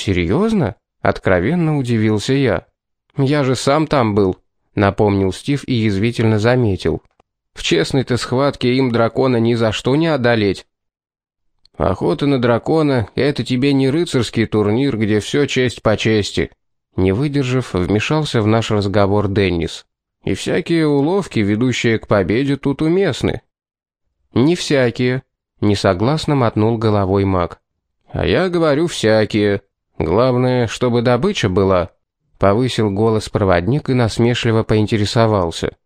«Серьезно?» — откровенно удивился я. «Я же сам там был», — напомнил Стив и язвительно заметил. «В честной-то схватке им дракона ни за что не одолеть». «Охота на дракона — это тебе не рыцарский турнир, где все честь по чести», — не выдержав, вмешался в наш разговор Деннис. «И всякие уловки, ведущие к победе, тут уместны». «Не всякие», — несогласно мотнул головой маг. «А я говорю всякие. Главное, чтобы добыча была», — повысил голос проводник и насмешливо поинтересовался.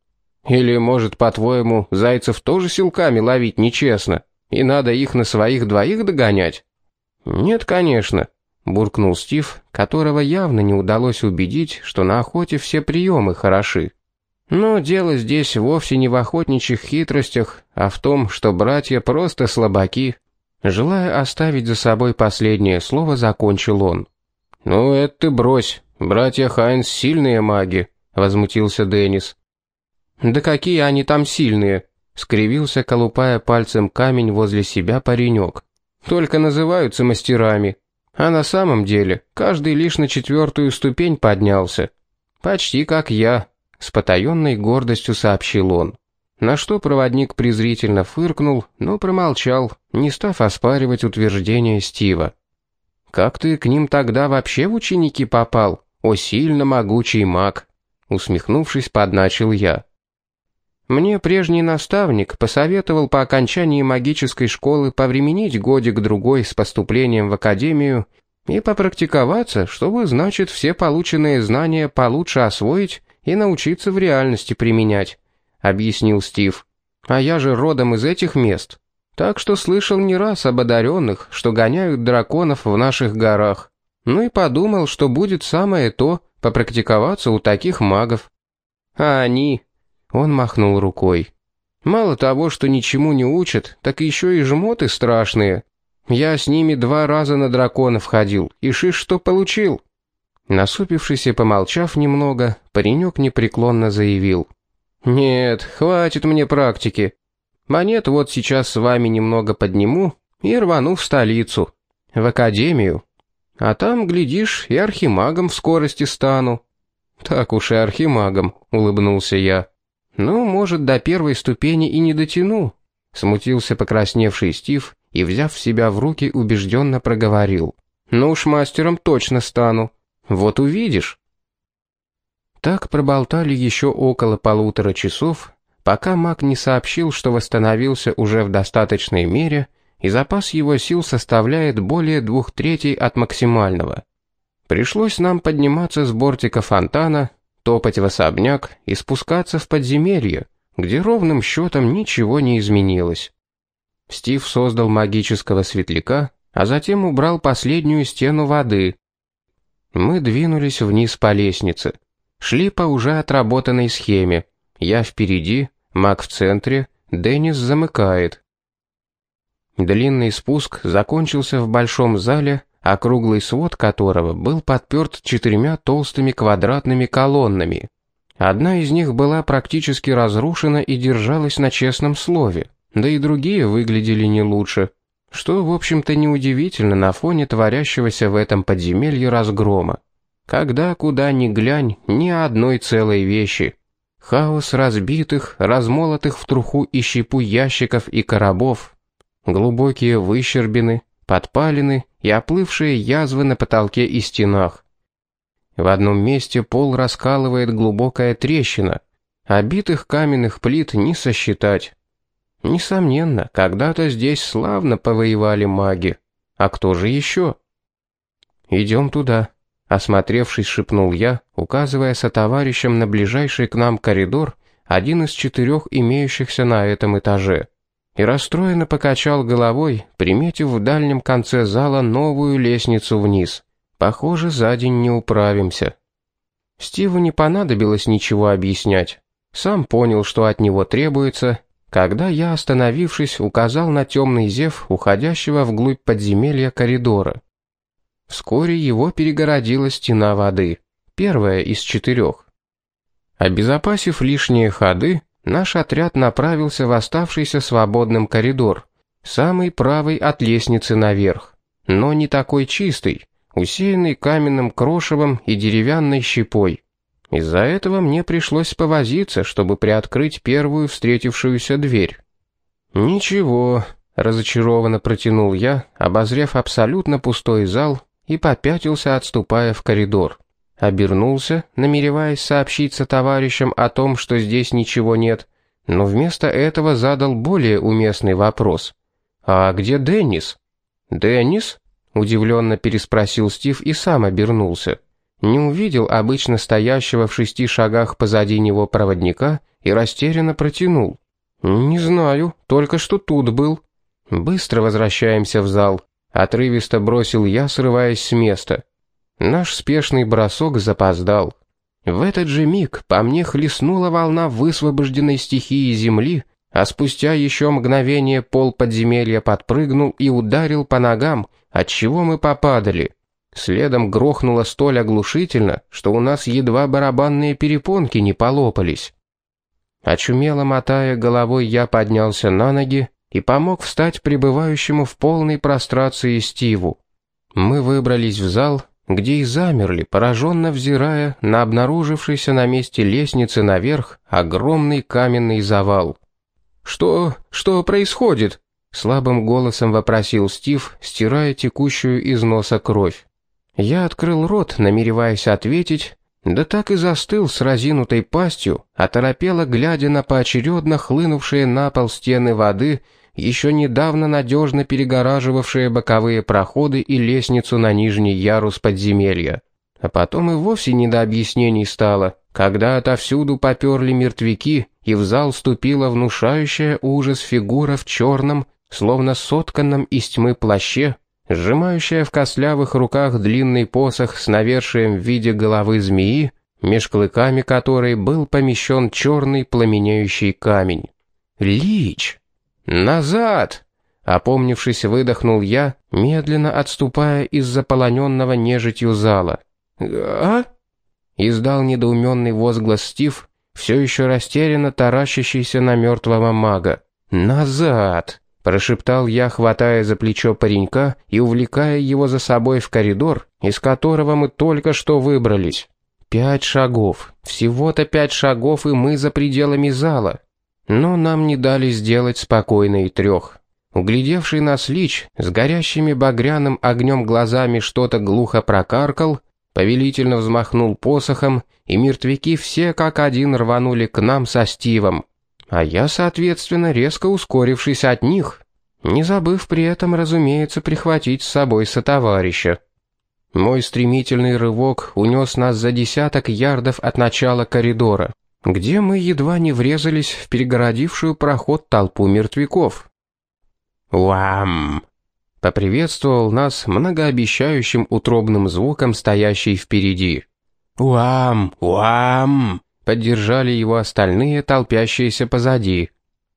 «Или, может, по-твоему, зайцев тоже силками ловить нечестно, и надо их на своих двоих догонять?» «Нет, конечно», — буркнул Стив, которого явно не удалось убедить, что на охоте все приемы хороши. Но дело здесь вовсе не в охотничьих хитростях, а в том, что братья просто слабаки. Желая оставить за собой последнее слово, закончил он. «Ну, это ты брось. Братья Хайнс сильные маги», — возмутился Деннис. «Да какие они там сильные?» — скривился, колупая пальцем камень возле себя паренек. «Только называются мастерами. А на самом деле каждый лишь на четвертую ступень поднялся. Почти как я», — с потаенной гордостью сообщил он. На что проводник презрительно фыркнул, но промолчал, не став оспаривать утверждение Стива. «Как ты к ним тогда вообще в ученики попал, о сильно могучий маг?» Усмехнувшись, подначил я. Мне прежний наставник посоветовал по окончании магической школы повременить годик-другой с поступлением в академию и попрактиковаться, чтобы, значит, все полученные знания получше освоить и научиться в реальности применять объяснил Стив. А я же родом из этих мест. Так что слышал не раз об одаренных, что гоняют драконов в наших горах. Ну и подумал, что будет самое то попрактиковаться у таких магов. А они... Он махнул рукой. Мало того, что ничему не учат, так еще и жмоты страшные. Я с ними два раза на драконов ходил, и шиш что получил. Насупившись и помолчав немного, паренек непреклонно заявил. «Нет, хватит мне практики. Монет вот сейчас с вами немного подниму и рвану в столицу, в академию. А там, глядишь, и архимагом в скорости стану». «Так уж и архимагом», — улыбнулся я. «Ну, может, до первой ступени и не дотяну», — смутился покрасневший Стив и, взяв себя в руки, убежденно проговорил. «Ну уж мастером точно стану. Вот увидишь». Так проболтали еще около полутора часов, пока маг не сообщил, что восстановился уже в достаточной мере, и запас его сил составляет более двух третей от максимального. Пришлось нам подниматься с бортика фонтана, топать в особняк и спускаться в подземелье, где ровным счетом ничего не изменилось. Стив создал магического светляка, а затем убрал последнюю стену воды. Мы двинулись вниз по лестнице. Шли по уже отработанной схеме. Я впереди, Мак в центре, Деннис замыкает. Длинный спуск закончился в большом зале, округлый свод которого был подперт четырьмя толстыми квадратными колоннами. Одна из них была практически разрушена и держалась на честном слове, да и другие выглядели не лучше, что, в общем-то, неудивительно на фоне творящегося в этом подземелье разгрома. Когда куда ни глянь, ни одной целой вещи. Хаос разбитых, размолотых в труху и щепу ящиков и коробов. Глубокие выщербины, подпалины и оплывшие язвы на потолке и стенах. В одном месте пол раскалывает глубокая трещина, обитых каменных плит не сосчитать. Несомненно, когда-то здесь славно повоевали маги. А кто же еще? «Идем туда», Осмотревшись, шепнул я, указывая сотоварищем на ближайший к нам коридор, один из четырех имеющихся на этом этаже. И расстроенно покачал головой, приметив в дальнем конце зала новую лестницу вниз. Похоже, за день не управимся. Стиву не понадобилось ничего объяснять. Сам понял, что от него требуется, когда я, остановившись, указал на темный зев, уходящего вглубь подземелья коридора. Вскоре его перегородила стена воды, первая из четырех. Обезопасив лишние ходы, наш отряд направился в оставшийся свободным коридор, самый правый от лестницы наверх, но не такой чистый, усеянный каменным крошевом и деревянной щепой. Из-за этого мне пришлось повозиться, чтобы приоткрыть первую встретившуюся дверь. «Ничего», — разочарованно протянул я, обозрев абсолютно пустой зал и попятился, отступая в коридор. Обернулся, намереваясь сообщиться товарищам о том, что здесь ничего нет, но вместо этого задал более уместный вопрос. «А где Деннис?» «Деннис?» — удивленно переспросил Стив и сам обернулся. Не увидел обычно стоящего в шести шагах позади него проводника и растерянно протянул. «Не знаю, только что тут был». «Быстро возвращаемся в зал», — отрывисто бросил я, срываясь с места. Наш спешный бросок запоздал. В этот же миг по мне хлестнула волна высвобожденной стихии земли, а спустя еще мгновение пол подземелья подпрыгнул и ударил по ногам, отчего мы попадали. Следом грохнуло столь оглушительно, что у нас едва барабанные перепонки не полопались. Очумело мотая головой, я поднялся на ноги и помог встать пребывающему в полной прострации Стиву. Мы выбрались в зал, где и замерли, пораженно взирая на обнаружившийся на месте лестницы наверх огромный каменный завал. «Что... что происходит?» — слабым голосом вопросил Стив, стирая текущую из носа кровь. Я открыл рот, намереваясь ответить, да так и застыл с разинутой пастью, оторопело глядя на поочередно хлынувшие на пол стены воды еще недавно надежно перегораживавшие боковые проходы и лестницу на нижний ярус подземелья. А потом и вовсе не до объяснений стало, когда отовсюду поперли мертвяки, и в зал ступила внушающая ужас фигура в черном, словно сотканном из тьмы плаще, сжимающая в костлявых руках длинный посох с навершием в виде головы змеи, меж клыками которой был помещен черный пламенеющий камень. Лич! «Назад!» Опомнившись, выдохнул я, медленно отступая из заполоненного нежитью зала. «А?» Издал недоуменный возглас Стив, все еще растерянно таращащийся на мертвого мага. «Назад!» — прошептал я, хватая за плечо паренька и увлекая его за собой в коридор, из которого мы только что выбрались. Пять шагов. Всего-то пять шагов, и мы за пределами зала. Но нам не дали сделать спокойно и трех. Углядевший нас лич с горящими багряным огнем глазами что-то глухо прокаркал, повелительно взмахнул посохом, и мертвяки все как один рванули к нам со Стивом. А я, соответственно, резко ускорившись от них, не забыв при этом, разумеется, прихватить с собой сотоварища. Мой стремительный рывок унес нас за десяток ярдов от начала коридора где мы едва не врезались в перегородившую проход толпу мертвяков. «Уам!» — поприветствовал нас многообещающим утробным звуком стоящий впереди. «Уам! Уам!» — поддержали его остальные, толпящиеся позади.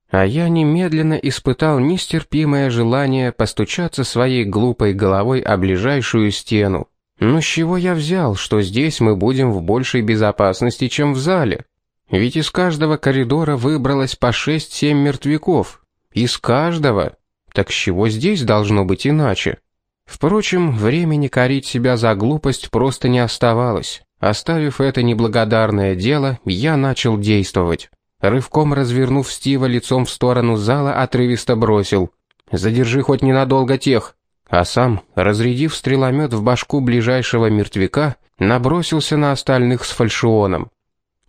А я немедленно испытал нестерпимое желание постучаться своей глупой головой о ближайшую стену. Но с чего я взял, что здесь мы будем в большей безопасности, чем в зале? Ведь из каждого коридора выбралось по шесть-семь мертвяков. Из каждого. Так с чего здесь должно быть иначе? Впрочем, времени корить себя за глупость просто не оставалось. Оставив это неблагодарное дело, я начал действовать. Рывком развернув Стива лицом в сторону зала, отрывисто бросил. «Задержи хоть ненадолго тех». А сам, разрядив стреломет в башку ближайшего мертвяка, набросился на остальных с фальшионом.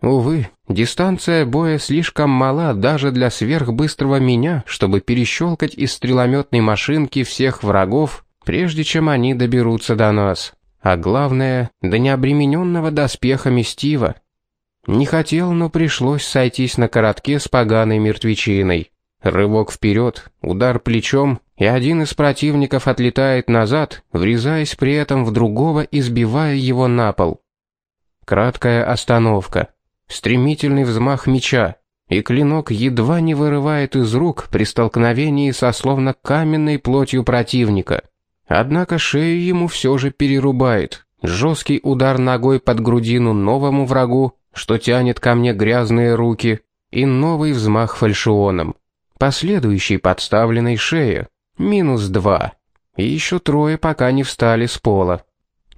Увы, дистанция боя слишком мала даже для сверхбыстрого меня, чтобы перещелкать из стрелометной машинки всех врагов, прежде чем они доберутся до нас. А главное, до необремененного доспехами Стива. Не хотел, но пришлось сойтись на коротке с поганой мертвечиной. Рывок вперед, удар плечом, и один из противников отлетает назад, врезаясь при этом в другого и сбивая его на пол. Краткая остановка. Стремительный взмах меча, и клинок едва не вырывает из рук при столкновении со словно каменной плотью противника. Однако шею ему все же перерубает. Жесткий удар ногой под грудину новому врагу, что тянет ко мне грязные руки, и новый взмах фальшионом. Последующий подставленной шее. Минус два. И еще трое пока не встали с пола.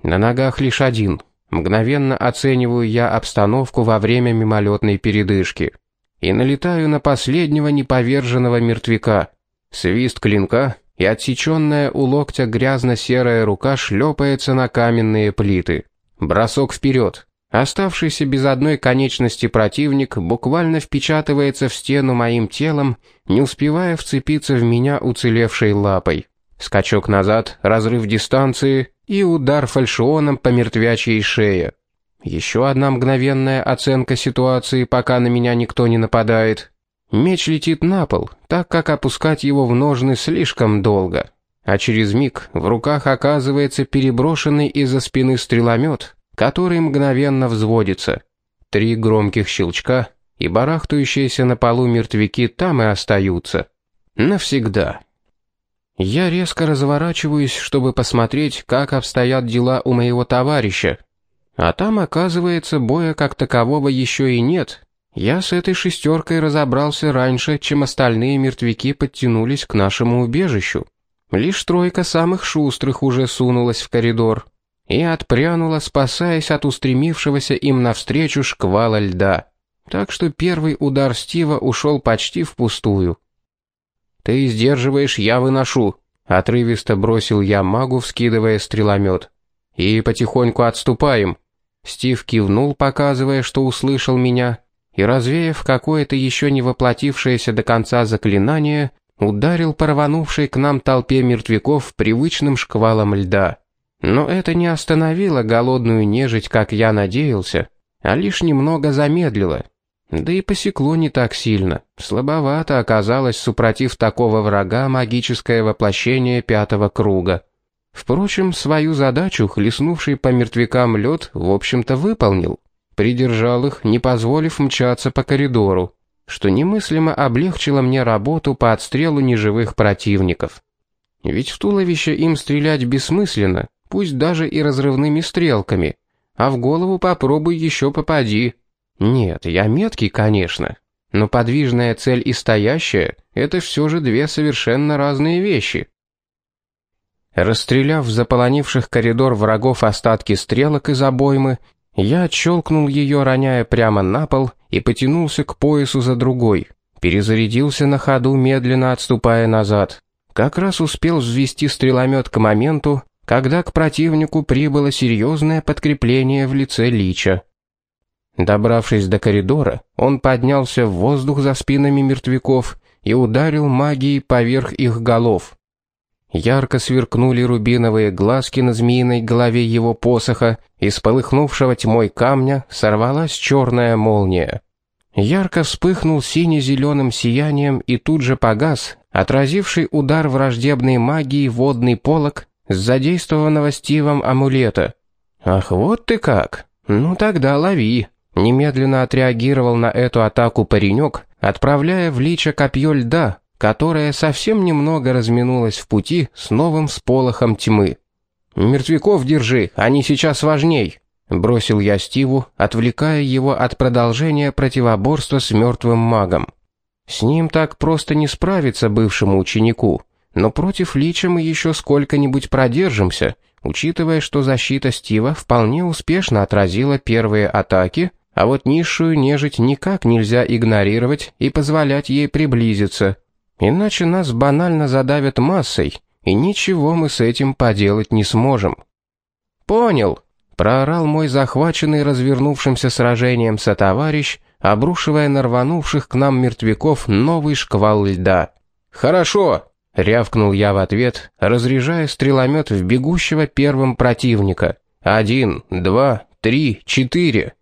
На ногах лишь один. Мгновенно оцениваю я обстановку во время мимолетной передышки. И налетаю на последнего неповерженного мертвяка. Свист клинка, и отсеченная у локтя грязно-серая рука шлепается на каменные плиты. Бросок вперед. Оставшийся без одной конечности противник буквально впечатывается в стену моим телом, не успевая вцепиться в меня уцелевшей лапой. Скачок назад, разрыв дистанции и удар фальшионом по мертвячьей шее. Еще одна мгновенная оценка ситуации, пока на меня никто не нападает. Меч летит на пол, так как опускать его в ножны слишком долго. А через миг в руках оказывается переброшенный из-за спины стреломет, который мгновенно взводится. Три громких щелчка, и барахтающиеся на полу мертвяки там и остаются. Навсегда. Я резко разворачиваюсь, чтобы посмотреть, как обстоят дела у моего товарища. А там, оказывается, боя как такового еще и нет. Я с этой шестеркой разобрался раньше, чем остальные мертвяки подтянулись к нашему убежищу. Лишь тройка самых шустрых уже сунулась в коридор и отпрянула, спасаясь от устремившегося им навстречу шквала льда. Так что первый удар Стива ушел почти впустую. «Ты сдерживаешь, я выношу», — отрывисто бросил я магу, вскидывая стреломет. «И потихоньку отступаем». Стив кивнул, показывая, что услышал меня, и, развеяв какое-то еще не воплотившееся до конца заклинание, ударил по к нам толпе мертвяков привычным шквалом льда. Но это не остановило голодную нежить, как я надеялся, а лишь немного замедлило. Да и посекло не так сильно. Слабовато оказалось, супротив такого врага, магическое воплощение пятого круга. Впрочем, свою задачу, хлестнувший по мертвякам лед, в общем-то выполнил. Придержал их, не позволив мчаться по коридору, что немыслимо облегчило мне работу по отстрелу неживых противников. Ведь в туловище им стрелять бессмысленно, пусть даже и разрывными стрелками, а в голову попробуй еще попади. Нет, я меткий, конечно, но подвижная цель и стоящая — это все же две совершенно разные вещи. Расстреляв заполонивших коридор врагов остатки стрелок из обоймы, я отщелкнул ее, роняя прямо на пол, и потянулся к поясу за другой. Перезарядился на ходу, медленно отступая назад. Как раз успел взвести стреломет к моменту, когда к противнику прибыло серьезное подкрепление в лице Лича. Добравшись до коридора, он поднялся в воздух за спинами мертвяков и ударил магией поверх их голов. Ярко сверкнули рубиновые глазки на змеиной голове его посоха, из полыхнувшего тьмой камня сорвалась черная молния. Ярко вспыхнул сине-зеленым сиянием и тут же погас, отразивший удар враждебной магии водный полог с задействованного Стивом амулета. «Ах, вот ты как! Ну тогда лови!» Немедленно отреагировал на эту атаку паренек, отправляя в лича копье льда, которое совсем немного разминулось в пути с новым сполохом тьмы. «Мертвяков держи, они сейчас важней!» Бросил я Стиву, отвлекая его от продолжения противоборства с мертвым магом. С ним так просто не справиться бывшему ученику но против Лича мы еще сколько-нибудь продержимся, учитывая, что защита Стива вполне успешно отразила первые атаки, а вот низшую нежить никак нельзя игнорировать и позволять ей приблизиться. Иначе нас банально задавят массой, и ничего мы с этим поделать не сможем. «Понял», — проорал мой захваченный развернувшимся сражением сотоварищ, обрушивая на рванувших к нам мертвяков новый шквал льда. «Хорошо», Рявкнул я в ответ, разряжая стреломет в бегущего первым противника. Один, два, три, четыре.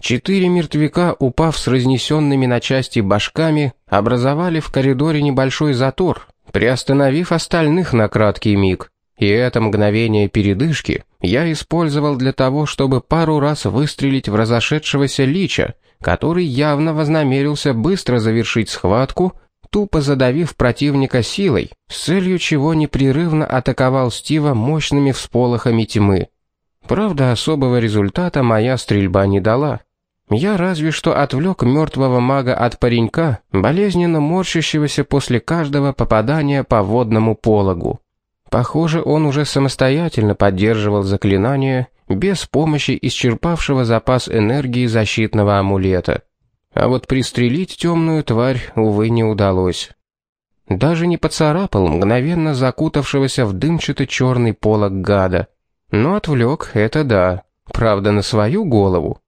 Четыре мертвяка, упав с разнесенными на части башками, образовали в коридоре небольшой затор, приостановив остальных на краткий миг. И это мгновение передышки я использовал для того, чтобы пару раз выстрелить в разошедшегося лича, который явно вознамерился быстро завершить схватку, тупо задавив противника силой, с целью чего непрерывно атаковал Стива мощными всполохами тьмы. Правда, особого результата моя стрельба не дала. Я разве что отвлек мертвого мага от паренька, болезненно морщащегося после каждого попадания по водному пологу. Похоже, он уже самостоятельно поддерживал заклинание без помощи исчерпавшего запас энергии защитного амулета. А вот пристрелить темную тварь, увы, не удалось. Даже не поцарапал мгновенно закутавшегося в дымчатый черный полог гада. Но отвлек, это да, правда на свою голову.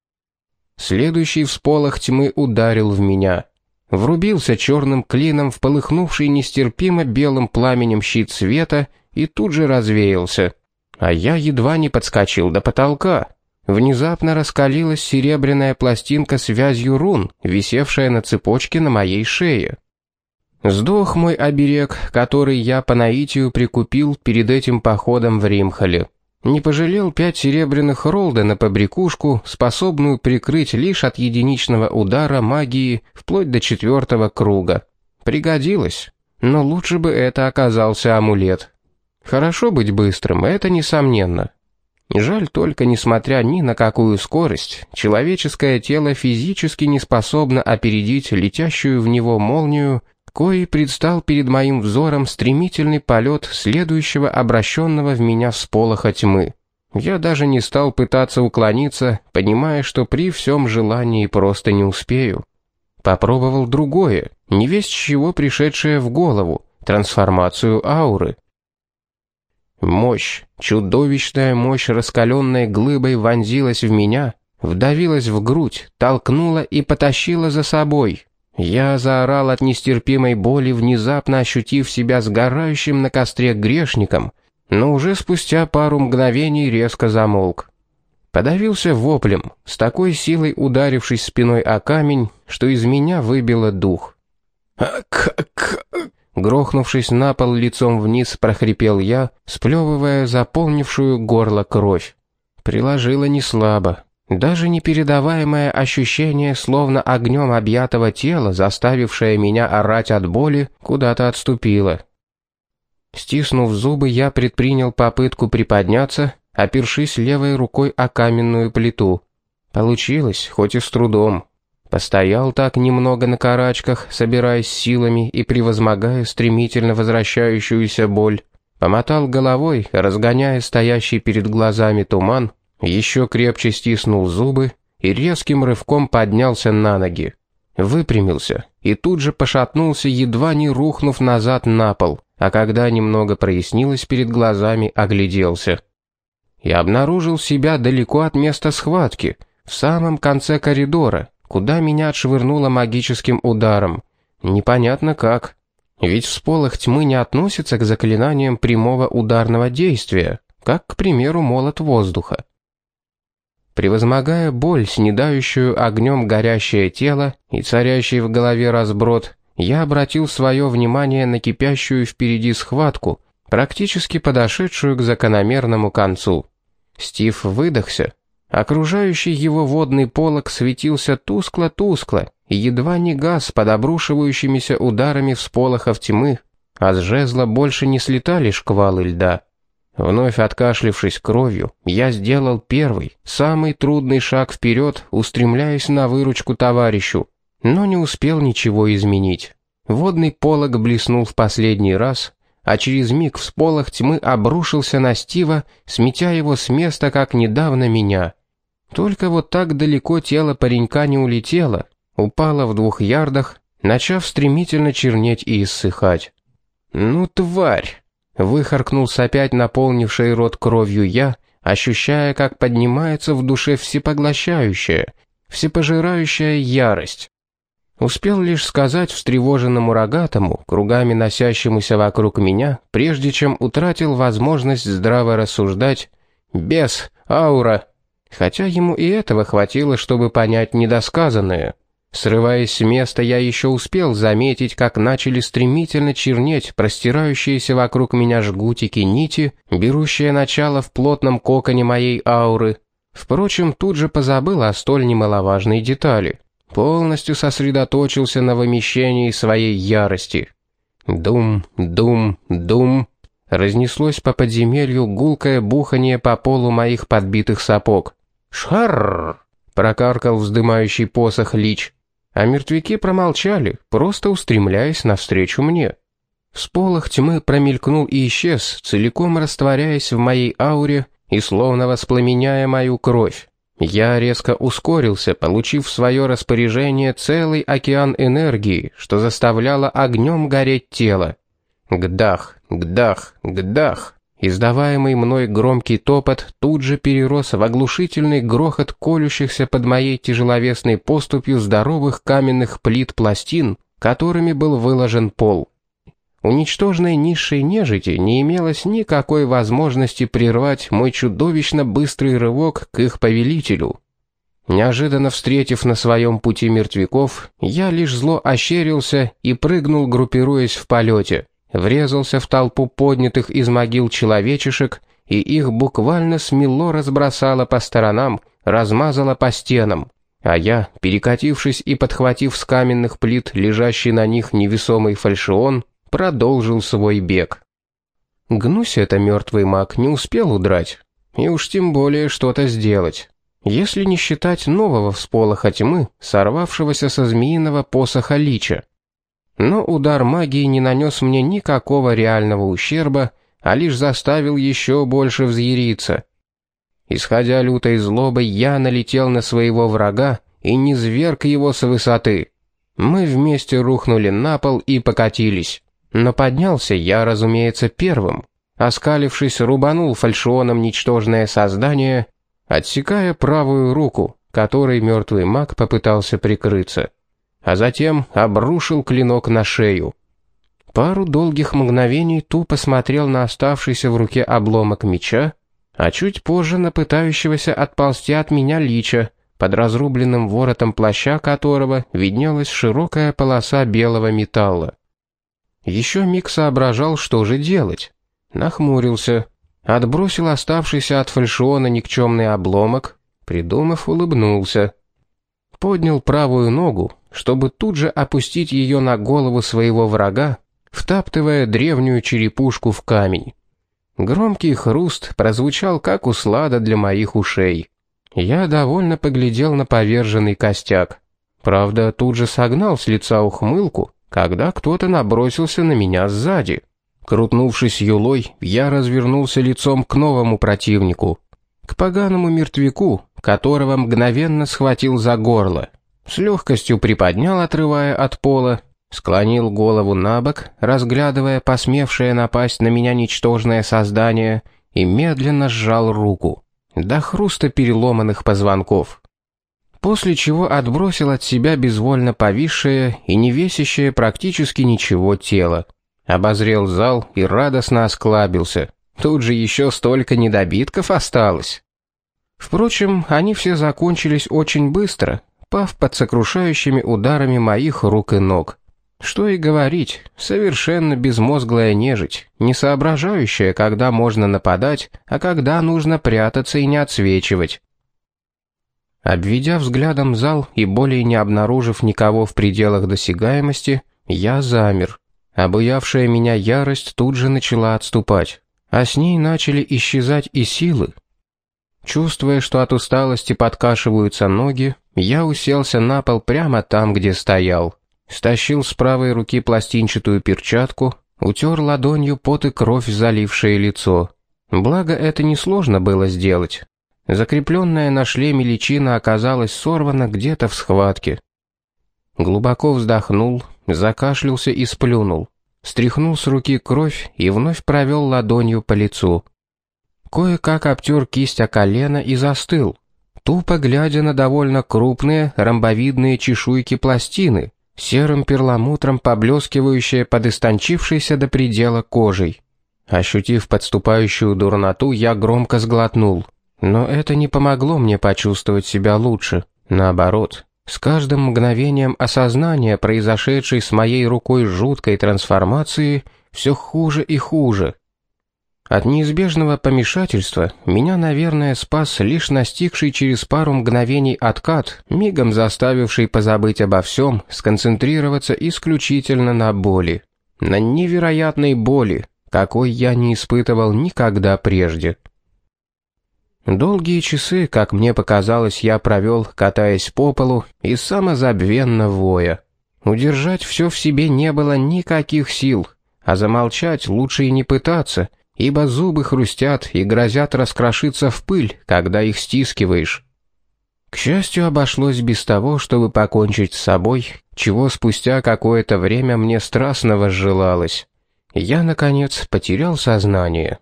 Следующий всполох тьмы ударил в меня. Врубился черным клином в полыхнувший нестерпимо белым пламенем щит света и тут же развеялся. А я едва не подскочил до потолка. Внезапно раскалилась серебряная пластинка с вязью рун, висевшая на цепочке на моей шее. Сдох мой оберег, который я по наитию прикупил перед этим походом в Римхале. Не пожалел пять серебряных ролда на побрякушку, способную прикрыть лишь от единичного удара магии вплоть до четвертого круга. Пригодилось, но лучше бы это оказался амулет. Хорошо быть быстрым, это несомненно. Жаль только, несмотря ни на какую скорость, человеческое тело физически не способно опередить летящую в него молнию, коей предстал перед моим взором стремительный полет следующего обращенного в меня всполоха тьмы. Я даже не стал пытаться уклониться, понимая, что при всем желании просто не успею. Попробовал другое, не весть чего пришедшее в голову, трансформацию ауры. Мощь, чудовищная мощь раскаленной глыбой вонзилась в меня, вдавилась в грудь, толкнула и потащила за собой. Я заорал от нестерпимой боли, внезапно ощутив себя сгорающим на костре грешником, но уже спустя пару мгновений резко замолк. Подавился воплем, с такой силой ударившись спиной о камень, что из меня выбило дух. Грохнувшись на пол лицом вниз, прохрипел я, сплевывая заполнившую горло кровь. Приложила не слабо. Даже непередаваемое ощущение, словно огнем объятого тела, заставившее меня орать от боли, куда-то отступило. Стиснув зубы, я предпринял попытку приподняться, опершись левой рукой о каменную плиту. Получилось, хоть и с трудом. Постоял так немного на карачках, собираясь силами и превозмогая стремительно возвращающуюся боль. Помотал головой, разгоняя стоящий перед глазами туман, еще крепче стиснул зубы и резким рывком поднялся на ноги. Выпрямился и тут же пошатнулся, едва не рухнув назад на пол, а когда немного прояснилось перед глазами, огляделся. И обнаружил себя далеко от места схватки, в самом конце коридора, куда меня отшвырнуло магическим ударом. Непонятно как. Ведь всполох тьмы не относится к заклинаниям прямого ударного действия, как, к примеру, молот воздуха. Превозмогая боль, снедающую огнем горящее тело и царящий в голове разброд, я обратил свое внимание на кипящую впереди схватку, практически подошедшую к закономерному концу. Стив выдохся, Окружающий его водный полог светился тускло-тускло едва не газ под обрушивающимися ударами всполохов тьмы, а с жезла больше не слетали шквалы льда. Вновь откашлившись кровью, я сделал первый, самый трудный шаг вперед, устремляясь на выручку товарищу, но не успел ничего изменить. Водный полог блеснул в последний раз, а через миг всполох тьмы обрушился на Стива, сметя его с места, как недавно меня. Только вот так далеко тело паренька не улетело, упало в двух ярдах, начав стремительно чернеть и иссыхать. «Ну, тварь!» — выхаркнулся опять наполнивший рот кровью я, ощущая, как поднимается в душе всепоглощающая, всепожирающая ярость. Успел лишь сказать встревоженному рогатому, кругами носящемуся вокруг меня, прежде чем утратил возможность здраво рассуждать «Бес, аура!» Хотя ему и этого хватило, чтобы понять недосказанное. Срываясь с места, я еще успел заметить, как начали стремительно чернеть простирающиеся вокруг меня жгутики нити, берущие начало в плотном коконе моей ауры. Впрочем, тут же позабыл о столь немаловажной детали полностью сосредоточился на вымещении своей ярости. Дум, дум, дум. Разнеслось по подземелью гулкое бухание по полу моих подбитых сапог. Шарр! прокаркал вздымающий посох лич. А мертвяки промолчали, просто устремляясь навстречу мне. Всполох тьмы промелькнул и исчез, целиком растворяясь в моей ауре и словно воспламеняя мою кровь. Я резко ускорился, получив в свое распоряжение целый океан энергии, что заставляло огнем гореть тело. Гдах, гдах, гдах. Издаваемый мной громкий топот тут же перерос в оглушительный грохот колющихся под моей тяжеловесной поступью здоровых каменных плит пластин, которыми был выложен пол. У ничтожной низшей нежити не имелось никакой возможности прервать мой чудовищно быстрый рывок к их повелителю. Неожиданно встретив на своем пути мертвяков, я лишь зло ощерился и прыгнул, группируясь в полете. Врезался в толпу поднятых из могил человечешек, и их буквально смело разбросало по сторонам, размазало по стенам. А я, перекатившись и подхватив с каменных плит лежащий на них невесомый фальшион, продолжил свой бег. Гнусь это мертвый маг не успел удрать, и уж тем более что-то сделать. Если не считать нового всполоха тьмы, сорвавшегося со змеиного посоха лича. Но удар магии не нанес мне никакого реального ущерба, а лишь заставил еще больше взъяриться. Исходя лютой злобой, я налетел на своего врага и не зверг его с высоты. Мы вместе рухнули на пол и покатились. Но поднялся я, разумеется, первым. Оскалившись, рубанул фальшионом ничтожное создание, отсекая правую руку, которой мертвый маг попытался прикрыться а затем обрушил клинок на шею. Пару долгих мгновений тупо смотрел на оставшийся в руке обломок меча, а чуть позже на пытающегося отползти от меня лича, под разрубленным воротом плаща которого виднелась широкая полоса белого металла. Еще миг соображал, что же делать. Нахмурился, отбросил оставшийся от фальшиона никчемный обломок, придумав, улыбнулся. Поднял правую ногу, чтобы тут же опустить ее на голову своего врага, втаптывая древнюю черепушку в камень. Громкий хруст прозвучал как услада для моих ушей. Я довольно поглядел на поверженный костяк. Правда, тут же согнал с лица ухмылку, когда кто-то набросился на меня сзади. Крутнувшись юлой, я развернулся лицом к новому противнику, к поганому мертвяку, которого мгновенно схватил за горло. С легкостью приподнял, отрывая от пола, склонил голову на бок, разглядывая посмевшее напасть на меня ничтожное создание, и медленно сжал руку, до хруста переломанных позвонков. После чего отбросил от себя безвольно повисшее и не весящее практически ничего тело. Обозрел зал и радостно осклабился. Тут же еще столько недобитков осталось. Впрочем, они все закончились очень быстро, пав под сокрушающими ударами моих рук и ног. Что и говорить, совершенно безмозглая нежить, не соображающая, когда можно нападать, а когда нужно прятаться и не отсвечивать. Обведя взглядом зал и более не обнаружив никого в пределах досягаемости, я замер. Обуявшая меня ярость тут же начала отступать, а с ней начали исчезать и силы, Чувствуя, что от усталости подкашиваются ноги, я уселся на пол прямо там, где стоял. Стащил с правой руки пластинчатую перчатку, утер ладонью пот и кровь, залившее лицо. Благо, это несложно было сделать. Закрепленная на шлеме личина оказалась сорвана где-то в схватке. Глубоко вздохнул, закашлялся и сплюнул. Стряхнул с руки кровь и вновь провел ладонью по лицу. Кое-как обтер кисть о колено и застыл, тупо глядя на довольно крупные ромбовидные чешуйки пластины, серым перламутром поблескивающие под истончившейся до предела кожей. Ощутив подступающую дурноту, я громко сглотнул. Но это не помогло мне почувствовать себя лучше. Наоборот, с каждым мгновением осознания произошедшей с моей рукой жуткой трансформации все хуже и хуже. От неизбежного помешательства меня, наверное, спас лишь настигший через пару мгновений откат, мигом заставивший позабыть обо всем, сконцентрироваться исключительно на боли. На невероятной боли, какой я не испытывал никогда прежде. Долгие часы, как мне показалось, я провел, катаясь по полу и самозабвенно воя. Удержать все в себе не было никаких сил — а замолчать лучше и не пытаться, ибо зубы хрустят и грозят раскрошиться в пыль, когда их стискиваешь. К счастью, обошлось без того, чтобы покончить с собой, чего спустя какое-то время мне страстно возжелалось. Я, наконец, потерял сознание.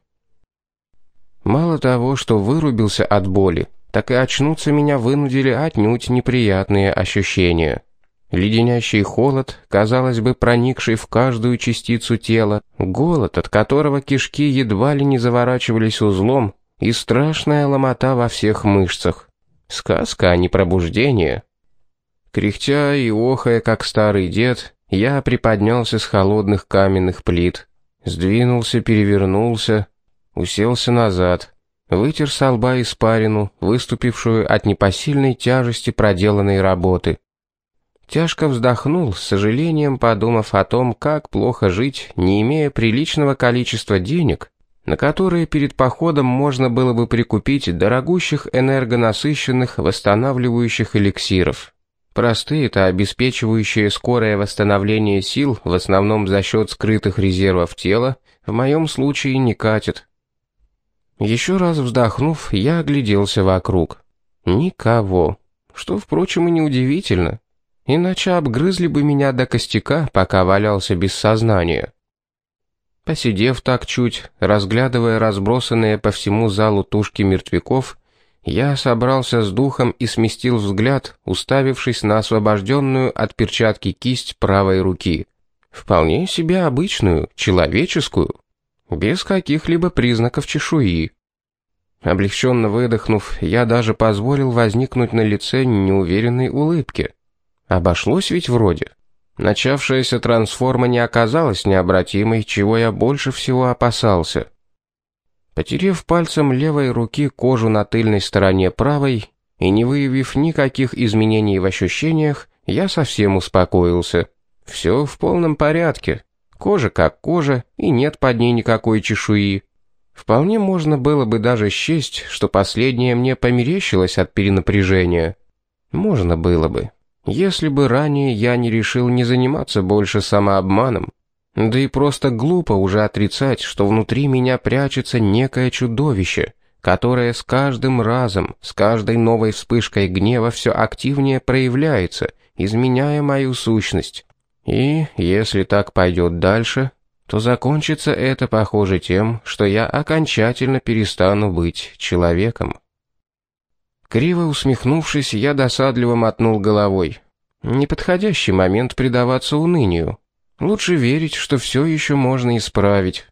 Мало того, что вырубился от боли, так и очнуться меня вынудили отнюдь неприятные ощущения. Леденящий холод, казалось бы, проникший в каждую частицу тела, голод, от которого кишки едва ли не заворачивались узлом, и страшная ломота во всех мышцах. Сказка, а не пробуждение. Кряхтя и охая, как старый дед, я приподнялся с холодных каменных плит, сдвинулся, перевернулся, уселся назад, вытер с лба испарину, выступившую от непосильной тяжести проделанной работы. Тяжко вздохнул, с сожалением подумав о том, как плохо жить, не имея приличного количества денег, на которые перед походом можно было бы прикупить дорогущих энергонасыщенных восстанавливающих эликсиров. Простые-то обеспечивающие скорое восстановление сил в основном за счет скрытых резервов тела, в моем случае не катят. Еще раз вздохнув, я огляделся вокруг. Никого. Что, впрочем, и неудивительно. Иначе обгрызли бы меня до костяка, пока валялся без сознания. Посидев так чуть, разглядывая разбросанные по всему залу тушки мертвяков, я собрался с духом и сместил взгляд, уставившись на освобожденную от перчатки кисть правой руки. Вполне себе обычную, человеческую, без каких-либо признаков чешуи. Облегченно выдохнув, я даже позволил возникнуть на лице неуверенной улыбке. Обошлось ведь вроде. Начавшаяся трансформа не оказалась необратимой, чего я больше всего опасался. Потерев пальцем левой руки кожу на тыльной стороне правой и не выявив никаких изменений в ощущениях, я совсем успокоился. Все в полном порядке. Кожа как кожа, и нет под ней никакой чешуи. Вполне можно было бы даже счесть, что последнее мне померещилось от перенапряжения. Можно было бы. Если бы ранее я не решил не заниматься больше самообманом, да и просто глупо уже отрицать, что внутри меня прячется некое чудовище, которое с каждым разом, с каждой новой вспышкой гнева все активнее проявляется, изменяя мою сущность. И, если так пойдет дальше, то закончится это, похоже, тем, что я окончательно перестану быть человеком. Криво усмехнувшись, я досадливо мотнул головой. Неподходящий момент предаваться унынию. Лучше верить, что все еще можно исправить.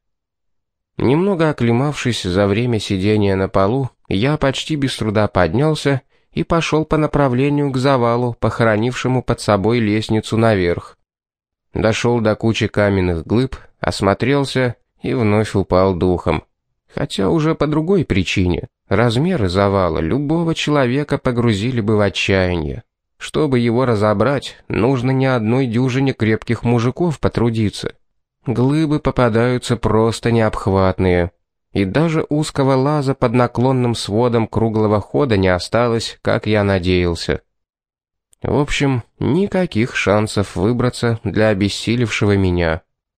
Немного оклемавшись за время сидения на полу, я почти без труда поднялся и пошел по направлению к завалу, похоронившему под собой лестницу наверх. Дошел до кучи каменных глыб, осмотрелся и вновь упал духом. Хотя уже по другой причине. Размеры завала любого человека погрузили бы в отчаяние. Чтобы его разобрать, нужно не одной дюжине крепких мужиков потрудиться. Глыбы попадаются просто необхватные. И даже узкого лаза под наклонным сводом круглого хода не осталось, как я надеялся. В общем, никаких шансов выбраться для обессилевшего меня.